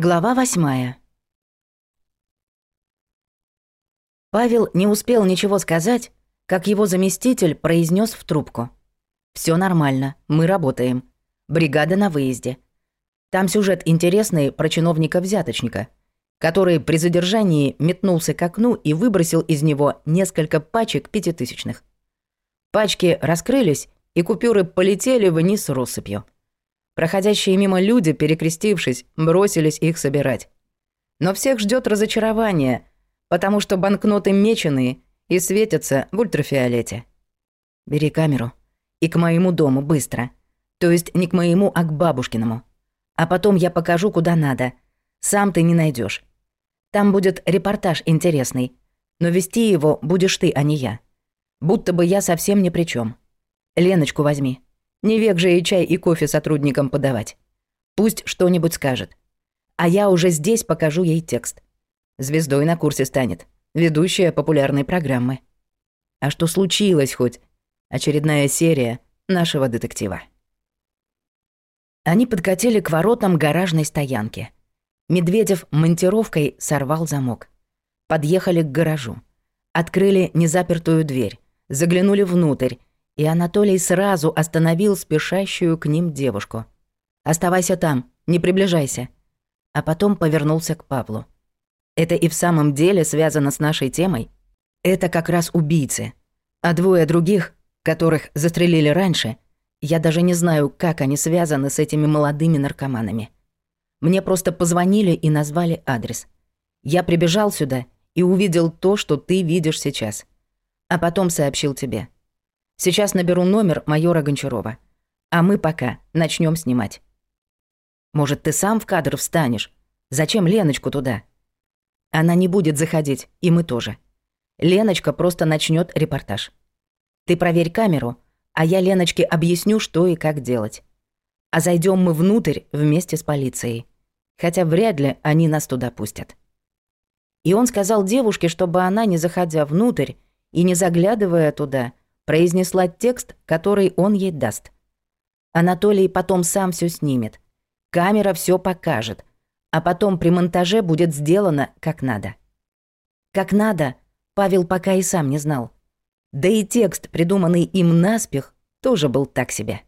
Глава восьмая. Павел не успел ничего сказать, как его заместитель произнес в трубку. Все нормально, мы работаем. Бригада на выезде. Там сюжет интересный про чиновника-взяточника, который при задержании метнулся к окну и выбросил из него несколько пачек пятитысячных. Пачки раскрылись, и купюры полетели вниз россыпью. Проходящие мимо люди, перекрестившись, бросились их собирать. Но всех ждет разочарование, потому что банкноты меченые и светятся в ультрафиолете. Бери камеру. И к моему дому, быстро. То есть не к моему, а к бабушкиному. А потом я покажу, куда надо. Сам ты не найдешь. Там будет репортаж интересный. Но вести его будешь ты, а не я. Будто бы я совсем ни при чем. Леночку возьми. Не век же и чай, и кофе сотрудникам подавать. Пусть что-нибудь скажет. А я уже здесь покажу ей текст. Звездой на курсе станет. Ведущая популярной программы. А что случилось хоть? Очередная серия нашего детектива. Они подкатили к воротам гаражной стоянки. Медведев монтировкой сорвал замок. Подъехали к гаражу. Открыли незапертую дверь. Заглянули внутрь и Анатолий сразу остановил спешащую к ним девушку. «Оставайся там, не приближайся». А потом повернулся к Павлу. «Это и в самом деле связано с нашей темой. Это как раз убийцы. А двое других, которых застрелили раньше, я даже не знаю, как они связаны с этими молодыми наркоманами. Мне просто позвонили и назвали адрес. Я прибежал сюда и увидел то, что ты видишь сейчас. А потом сообщил тебе». Сейчас наберу номер майора Гончарова. А мы пока начнем снимать. Может, ты сам в кадр встанешь? Зачем Леночку туда? Она не будет заходить, и мы тоже. Леночка просто начнет репортаж. Ты проверь камеру, а я Леночке объясню, что и как делать. А зайдем мы внутрь вместе с полицией. Хотя вряд ли они нас туда пустят. И он сказал девушке, чтобы она, не заходя внутрь и не заглядывая туда, произнесла текст, который он ей даст. Анатолий потом сам все снимет. Камера все покажет. А потом при монтаже будет сделано как надо. Как надо, Павел пока и сам не знал. Да и текст, придуманный им наспех, тоже был так себе.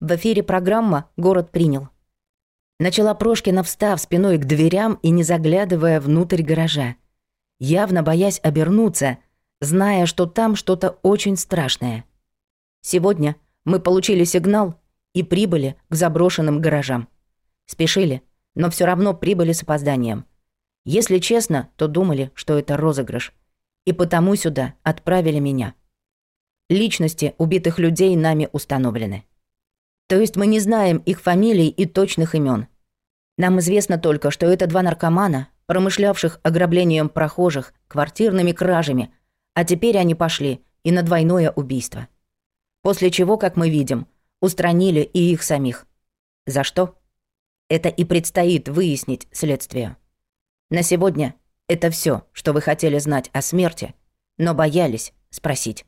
В эфире программа «Город принял». Начала Прошкина, встав спиной к дверям и не заглядывая внутрь гаража. Явно боясь обернуться – зная, что там что-то очень страшное. Сегодня мы получили сигнал и прибыли к заброшенным гаражам. Спешили, но все равно прибыли с опозданием. Если честно, то думали, что это розыгрыш. И потому сюда отправили меня. Личности убитых людей нами установлены. То есть мы не знаем их фамилий и точных имен. Нам известно только, что это два наркомана, промышлявших ограблением прохожих, квартирными кражами, а теперь они пошли и на двойное убийство. После чего, как мы видим, устранили и их самих. За что? Это и предстоит выяснить следствию. На сегодня это все, что вы хотели знать о смерти, но боялись спросить.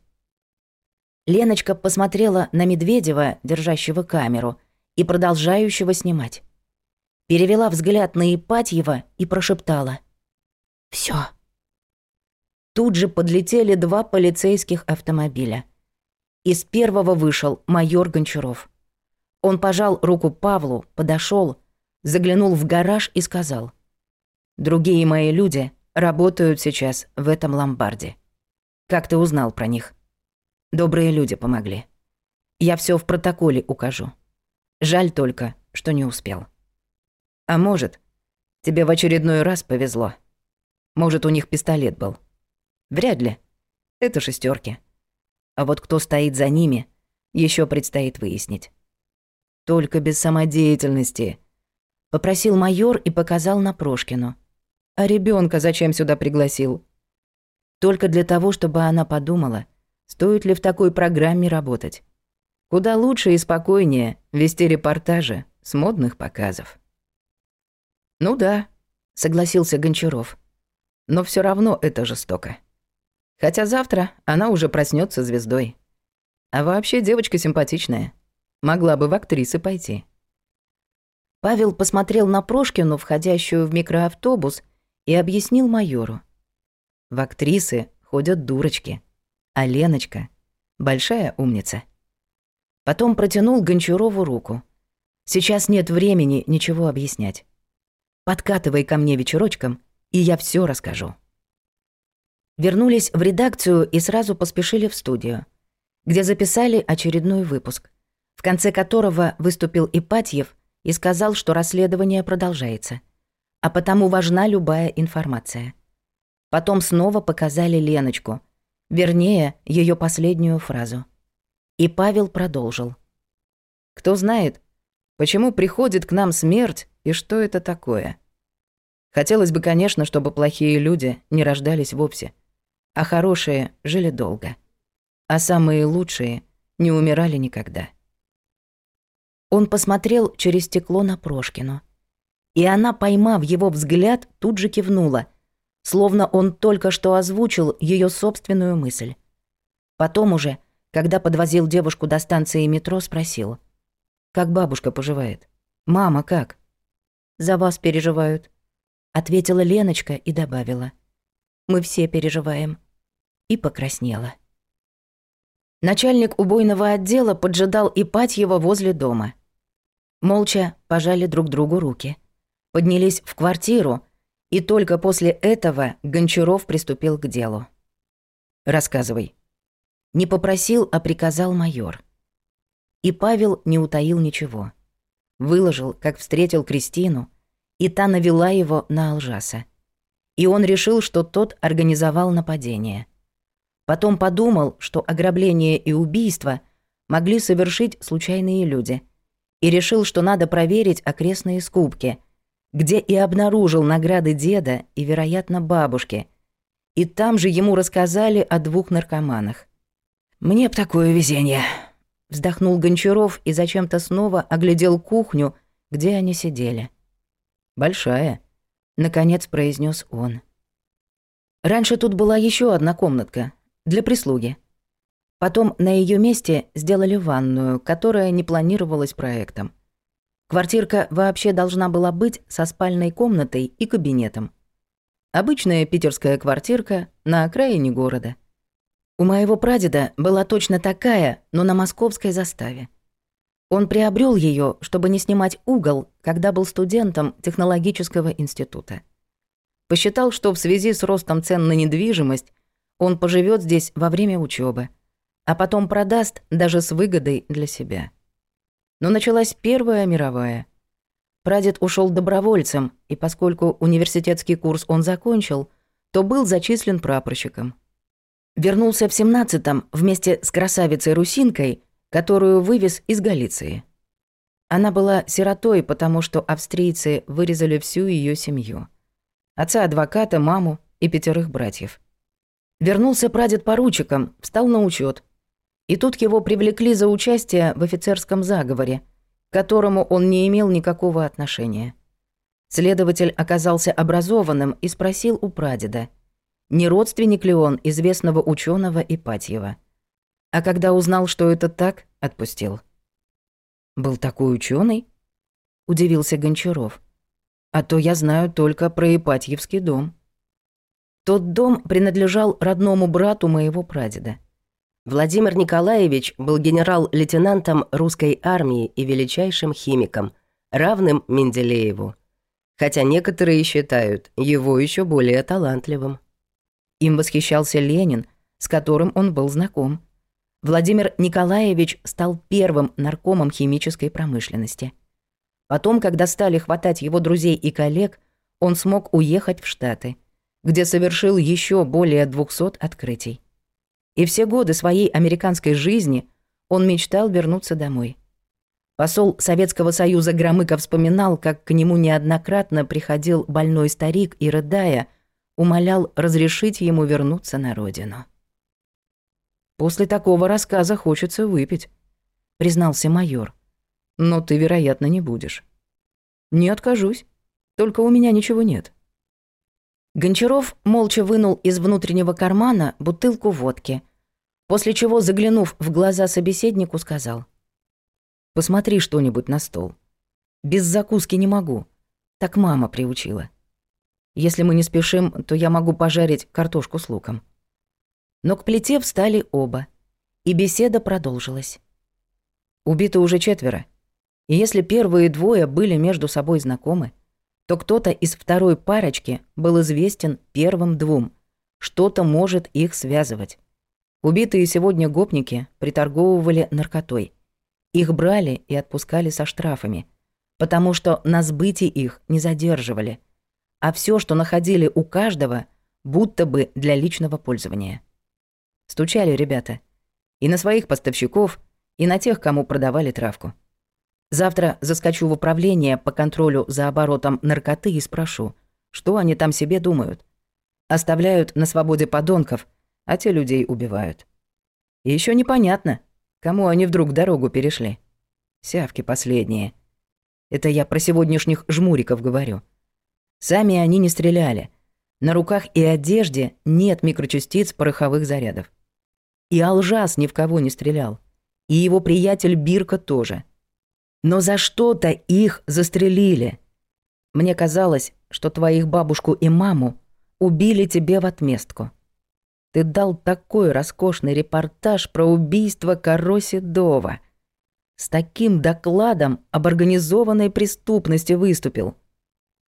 Леночка посмотрела на Медведева, держащего камеру, и продолжающего снимать. Перевела взгляд на Ипатьева и прошептала. «Всё». Тут же подлетели два полицейских автомобиля. Из первого вышел майор Гончаров. Он пожал руку Павлу, подошел, заглянул в гараж и сказал. «Другие мои люди работают сейчас в этом ломбарде. Как ты узнал про них?» «Добрые люди помогли. Я все в протоколе укажу. Жаль только, что не успел». «А может, тебе в очередной раз повезло. Может, у них пистолет был». Вряд ли. Это шестерки. А вот кто стоит за ними, еще предстоит выяснить. Только без самодеятельности. Попросил майор и показал на Прошкину. А ребенка зачем сюда пригласил? Только для того, чтобы она подумала, стоит ли в такой программе работать. Куда лучше и спокойнее вести репортажи с модных показов. «Ну да», — согласился Гончаров. «Но все равно это жестоко». Хотя завтра она уже проснется звездой. А вообще девочка симпатичная. Могла бы в актрисы пойти. Павел посмотрел на Прошкину, входящую в микроавтобус, и объяснил майору. В актрисы ходят дурочки, а Леночка — большая умница. Потом протянул Гончарову руку. Сейчас нет времени ничего объяснять. Подкатывай ко мне вечерочком, и я все расскажу вернулись в редакцию и сразу поспешили в студию, где записали очередной выпуск, в конце которого выступил Ипатьев и сказал, что расследование продолжается, а потому важна любая информация. Потом снова показали Леночку, вернее, ее последнюю фразу. И Павел продолжил. «Кто знает, почему приходит к нам смерть и что это такое?» Хотелось бы, конечно, чтобы плохие люди не рождались вовсе а хорошие жили долго. А самые лучшие не умирали никогда. Он посмотрел через стекло на Прошкину. И она, поймав его взгляд, тут же кивнула, словно он только что озвучил ее собственную мысль. Потом уже, когда подвозил девушку до станции метро, спросил. «Как бабушка поживает? Мама как?» «За вас переживают», — ответила Леночка и добавила. «Мы все переживаем» и покраснела. Начальник убойного отдела поджидал Ипатьева возле дома. Молча пожали друг другу руки. Поднялись в квартиру, и только после этого Гончаров приступил к делу. «Рассказывай». Не попросил, а приказал майор. И Павел не утаил ничего. Выложил, как встретил Кристину, и та навела его на Алжаса. И он решил, что тот организовал нападение – Потом подумал, что ограбление и убийство могли совершить случайные люди. И решил, что надо проверить окрестные скупки, где и обнаружил награды деда и, вероятно, бабушки. И там же ему рассказали о двух наркоманах. «Мне б такое везение», — вздохнул Гончаров и зачем-то снова оглядел кухню, где они сидели. «Большая», — наконец произнес он. «Раньше тут была еще одна комнатка, для прислуги. Потом на ее месте сделали ванную, которая не планировалась проектом. Квартирка вообще должна была быть со спальной комнатой и кабинетом. Обычная питерская квартирка на окраине города. У моего прадеда была точно такая, но на московской заставе. Он приобрел ее, чтобы не снимать угол, когда был студентом технологического института. Посчитал, что в связи с ростом цен на недвижимость он поживет здесь во время учебы, а потом продаст даже с выгодой для себя. Но началась Первая мировая. Прадед ушел добровольцем, и поскольку университетский курс он закончил, то был зачислен прапорщиком. Вернулся в 17-м вместе с красавицей Русинкой, которую вывез из Галиции. Она была сиротой, потому что австрийцы вырезали всю ее семью. Отца-адвоката, маму и пятерых братьев – Вернулся прадед поручиком, встал на учет. И тут его привлекли за участие в офицерском заговоре, к которому он не имел никакого отношения. Следователь оказался образованным и спросил у прадеда, не родственник ли он известного ученого Ипатьева. А когда узнал, что это так, отпустил. «Был такой ученый? удивился Гончаров. «А то я знаю только про Ипатьевский дом». Тот дом принадлежал родному брату моего прадеда. Владимир Николаевич был генерал-лейтенантом русской армии и величайшим химиком, равным Менделееву. Хотя некоторые считают его еще более талантливым. Им восхищался Ленин, с которым он был знаком. Владимир Николаевич стал первым наркомом химической промышленности. Потом, когда стали хватать его друзей и коллег, он смог уехать в Штаты – где совершил еще более 200 открытий. И все годы своей американской жизни он мечтал вернуться домой. Посол Советского Союза Громыко вспоминал, как к нему неоднократно приходил больной старик и, рыдая, умолял разрешить ему вернуться на родину. «После такого рассказа хочется выпить», — признался майор. «Но ты, вероятно, не будешь». «Не откажусь. Только у меня ничего нет». Гончаров молча вынул из внутреннего кармана бутылку водки, после чего, заглянув в глаза собеседнику, сказал. «Посмотри что-нибудь на стол. Без закуски не могу. Так мама приучила. Если мы не спешим, то я могу пожарить картошку с луком». Но к плите встали оба, и беседа продолжилась. Убито уже четверо, и если первые двое были между собой знакомы, то кто-то из второй парочки был известен первым двум. Что-то может их связывать. Убитые сегодня гопники приторговывали наркотой. Их брали и отпускали со штрафами, потому что на сбытии их не задерживали. А все, что находили у каждого, будто бы для личного пользования. Стучали ребята. И на своих поставщиков, и на тех, кому продавали травку. Завтра заскочу в управление по контролю за оборотом наркоты и спрошу, что они там себе думают. Оставляют на свободе подонков, а те людей убивают. И ещё непонятно, кому они вдруг дорогу перешли. Сявки последние. Это я про сегодняшних жмуриков говорю. Сами они не стреляли. На руках и одежде нет микрочастиц пороховых зарядов. И Алжас ни в кого не стрелял. И его приятель Бирка тоже – но за что-то их застрелили. Мне казалось, что твоих бабушку и маму убили тебе в отместку. Ты дал такой роскошный репортаж про убийство Кароси Дова, С таким докладом об организованной преступности выступил.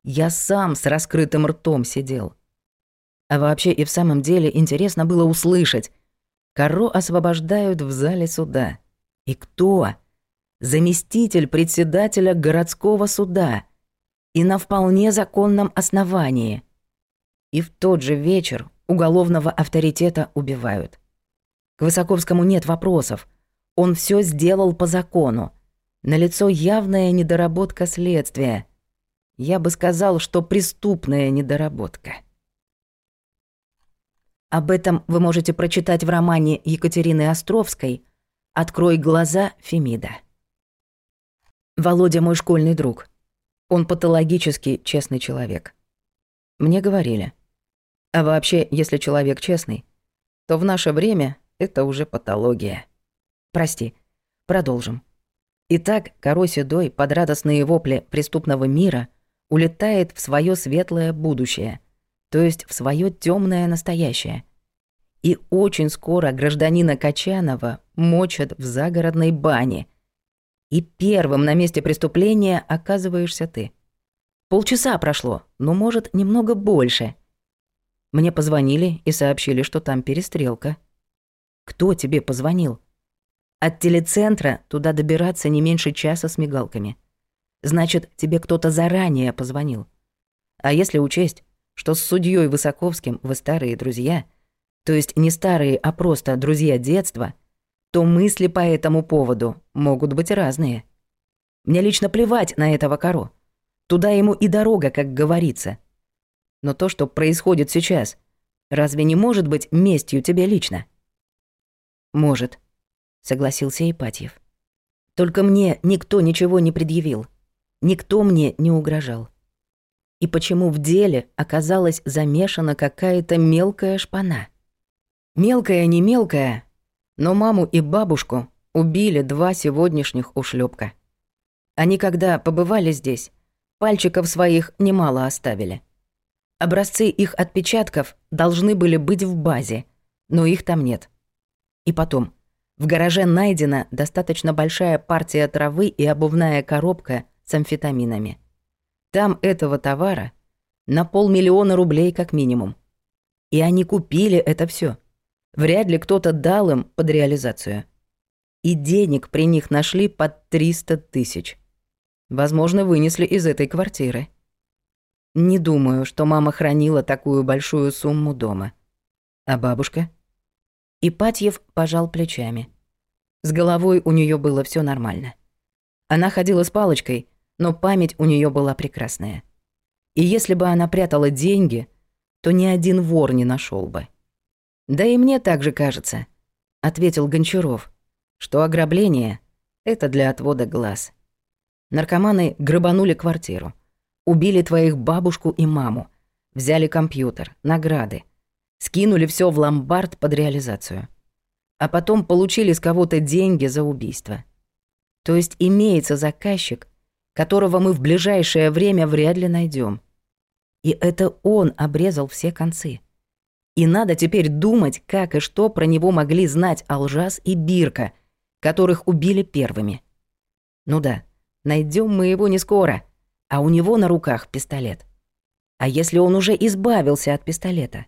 Я сам с раскрытым ртом сидел. А вообще и в самом деле интересно было услышать. Каро освобождают в зале суда. И кто? заместитель председателя городского суда и на вполне законном основании. И в тот же вечер уголовного авторитета убивают. К Высоковскому нет вопросов. Он все сделал по закону. Налицо явная недоработка следствия. Я бы сказал, что преступная недоработка. Об этом вы можете прочитать в романе Екатерины Островской «Открой глаза, Фемида». Володя мой школьный друг. Он патологически честный человек. Мне говорили. А вообще, если человек честный, то в наше время это уже патология. Прости. Продолжим. Итак, корой седой под радостные вопли преступного мира улетает в свое светлое будущее, то есть в свое темное настоящее. И очень скоро гражданина Качанова мочат в загородной бане – и первым на месте преступления оказываешься ты. Полчаса прошло, ну, может, немного больше. Мне позвонили и сообщили, что там перестрелка. Кто тебе позвонил? От телецентра туда добираться не меньше часа с мигалками. Значит, тебе кто-то заранее позвонил. А если учесть, что с судьей Высоковским вы старые друзья, то есть не старые, а просто друзья детства, то мысли по этому поводу могут быть разные. Мне лично плевать на этого коро. Туда ему и дорога, как говорится. Но то, что происходит сейчас, разве не может быть местью тебе лично? Может, согласился Ипатьев. Только мне никто ничего не предъявил. Никто мне не угрожал. И почему в деле оказалась замешана какая-то мелкая шпана? Мелкая, не мелкая, но маму и бабушку убили два сегодняшних ушлепка. Они, когда побывали здесь, пальчиков своих немало оставили. Образцы их отпечатков должны были быть в базе, но их там нет. И потом, в гараже найдена достаточно большая партия травы и обувная коробка с амфетаминами. Там этого товара на полмиллиона рублей как минимум. И они купили это все. Вряд ли кто-то дал им под реализацию. И денег при них нашли под 300 тысяч. Возможно, вынесли из этой квартиры. Не думаю, что мама хранила такую большую сумму дома. А бабушка? Ипатьев пожал плечами. С головой у нее было все нормально. Она ходила с палочкой, но память у нее была прекрасная. И если бы она прятала деньги, то ни один вор не нашел бы. «Да и мне так же кажется», — ответил Гончаров, «что ограбление — это для отвода глаз. Наркоманы грабанули квартиру, убили твоих бабушку и маму, взяли компьютер, награды, скинули все в ломбард под реализацию, а потом получили с кого-то деньги за убийство. То есть имеется заказчик, которого мы в ближайшее время вряд ли найдем. И это он обрезал все концы. И надо теперь думать, как и что про него могли знать Алжас и Бирка, которых убили первыми. Ну да, найдем мы его не скоро, а у него на руках пистолет. А если он уже избавился от пистолета?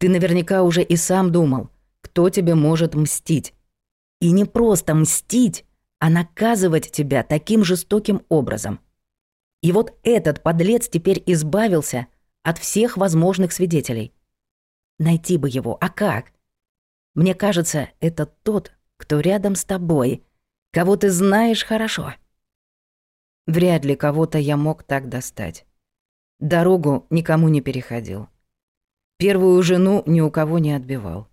Ты наверняка уже и сам думал, кто тебе может мстить. И не просто мстить, а наказывать тебя таким жестоким образом. И вот этот подлец теперь избавился от всех возможных свидетелей – найти бы его, а как? Мне кажется, это тот, кто рядом с тобой, кого ты знаешь хорошо. Вряд ли кого-то я мог так достать. Дорогу никому не переходил. Первую жену ни у кого не отбивал.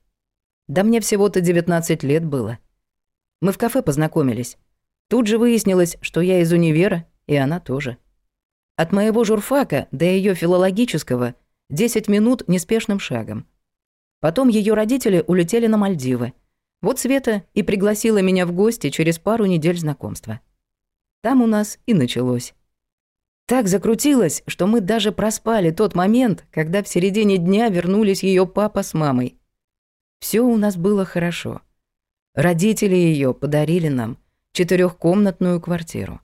Да мне всего-то 19 лет было. Мы в кафе познакомились. Тут же выяснилось, что я из универа, и она тоже. От моего журфака до ее филологического 10 минут неспешным шагом — Потом ее родители улетели на Мальдивы. Вот Света и пригласила меня в гости через пару недель знакомства. Там у нас и началось. Так закрутилось, что мы даже проспали тот момент, когда в середине дня вернулись ее папа с мамой. Все у нас было хорошо. Родители ее подарили нам четырехкомнатную квартиру.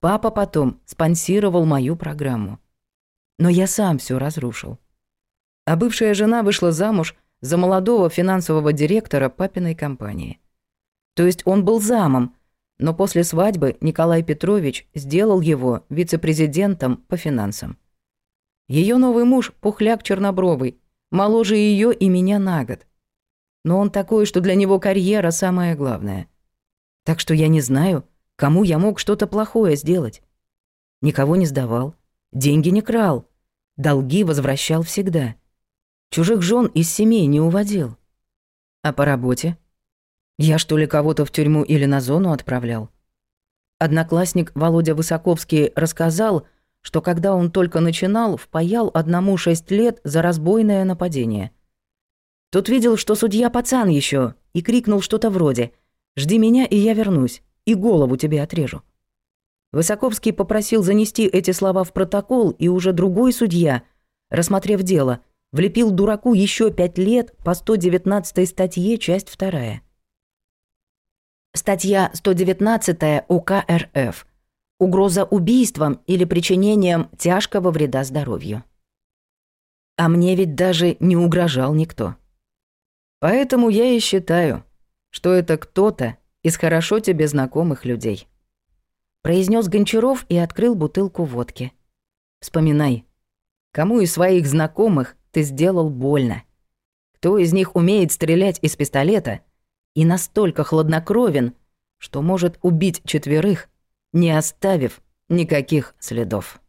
Папа потом спонсировал мою программу. Но я сам все разрушил. А бывшая жена вышла замуж за молодого финансового директора папиной компании. То есть он был замом, но после свадьбы Николай Петрович сделал его вице-президентом по финансам. Ее новый муж – пухляк чернобровый, моложе ее и меня на год. Но он такой, что для него карьера самое главное. Так что я не знаю, кому я мог что-то плохое сделать. Никого не сдавал, деньги не крал, долги возвращал всегда – Чужих жен из семей не уводил. А по работе? Я что ли кого-то в тюрьму или на зону отправлял? Одноклассник Володя Высоковский рассказал, что когда он только начинал, впаял одному шесть лет за разбойное нападение. Тут видел, что судья пацан еще, и крикнул что-то вроде «Жди меня, и я вернусь, и голову тебе отрежу». Высоковский попросил занести эти слова в протокол, и уже другой судья, рассмотрев дело – влепил дураку еще пять лет по 119 статье, часть 2. Статья 119 УК РФ. Угроза убийством или причинением тяжкого вреда здоровью. А мне ведь даже не угрожал никто. Поэтому я и считаю, что это кто-то из хорошо тебе знакомых людей. Произнес Гончаров и открыл бутылку водки. Вспоминай, кому из своих знакомых ты сделал больно. Кто из них умеет стрелять из пистолета и настолько хладнокровен, что может убить четверых, не оставив никаких следов?»